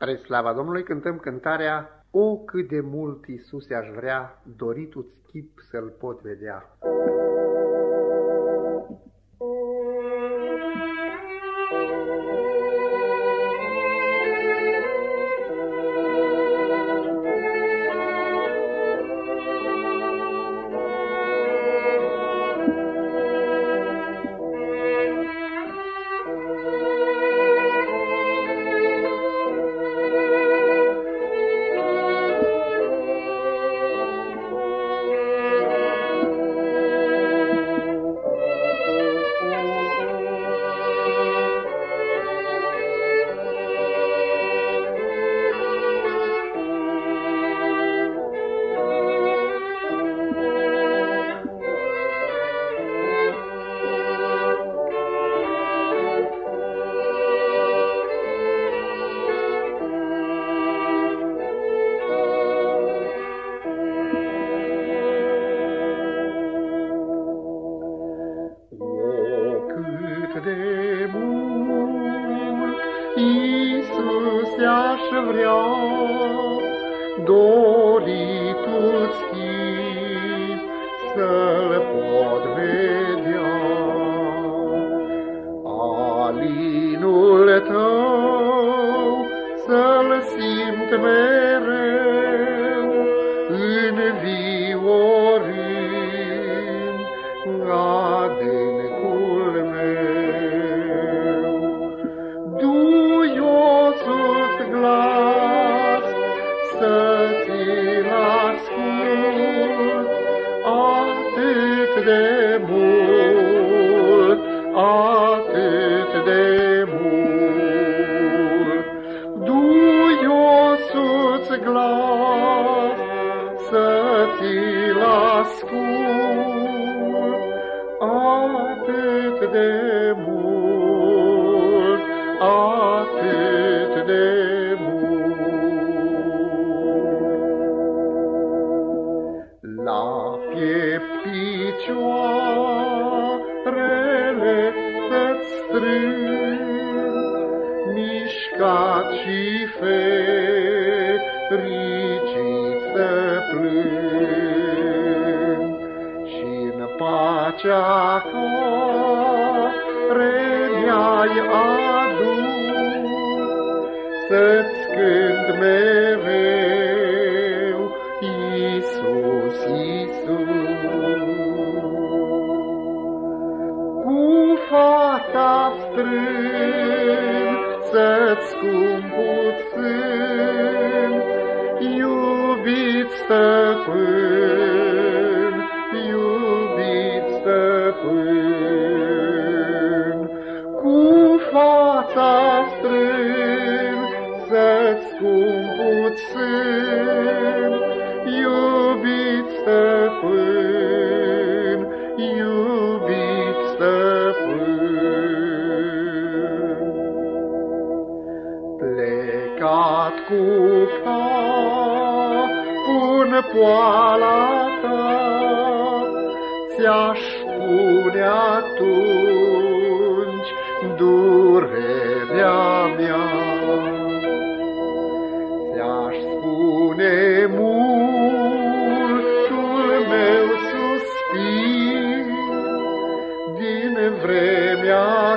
Spre slava Domnului cântăm cântarea O, cât de mult, Iisuse, aș vrea, doritul chip să-L pot vedea. Vrea doritul schimb să-l pot vedea. Alinul tău să-l simt mereu atât de mult, atât de mult. La piept picioarele să-ți strâng, mișcat și fericit care mi-ai adus, să-ți cânt mereu, Iisus, Iisus. fața strâng să-ți scumpul sân, iubit stăpân, strâng să-ți scumpul sân, iubit stăpân, iubit plecat cu capul poala ta, ți-aș spune atunci durerea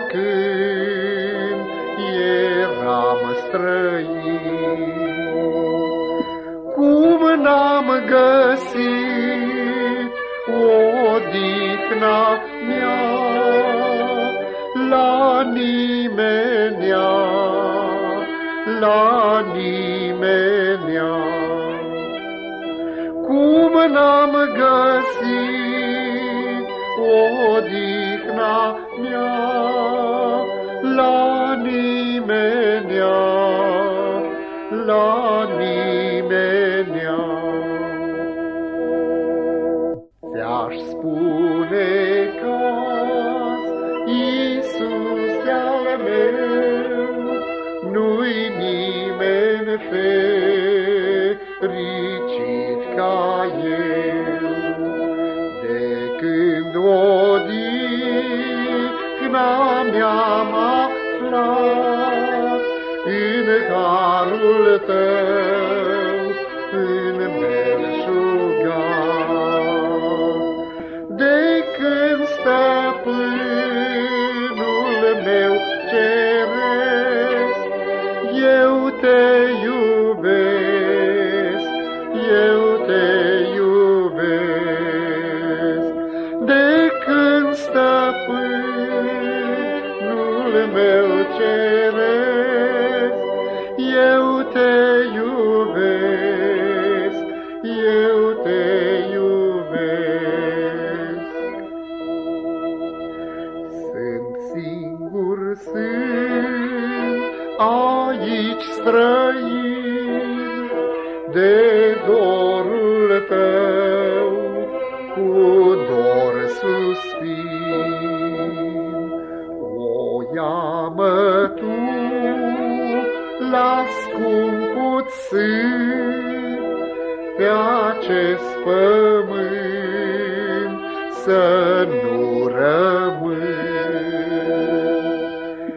când eram străin. Cum n-am găsit odihna mea la nimenea, la nimenea. Cum n-am găsit odihna mea la nimenea, la nimenea. Ți-aș spune că Iisus al meu, nu-i nimeni fericit odihna mi-am aflat în har, harul tău în belșugat. De când stăpânul meu ceresc, eu te iubesc, eu te iubesc. De când stăpânul meu ceresc, eu te iubesc, eu te iubesc. Sunt singur, sunt aici străin de dorul tău, scumput sân, pe acest pământ să nu rămân.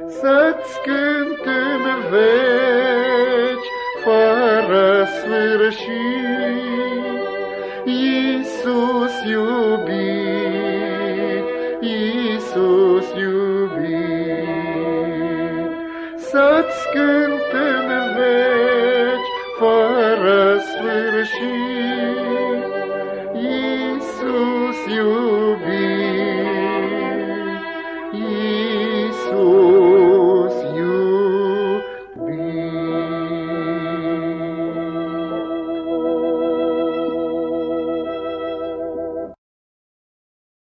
Să-ți cânt în veci, fără sfârșit, Iisus iubit, Iisus iubit. Să-ți cânt în veci, fără sfârșit, Iisus iubit, Iisus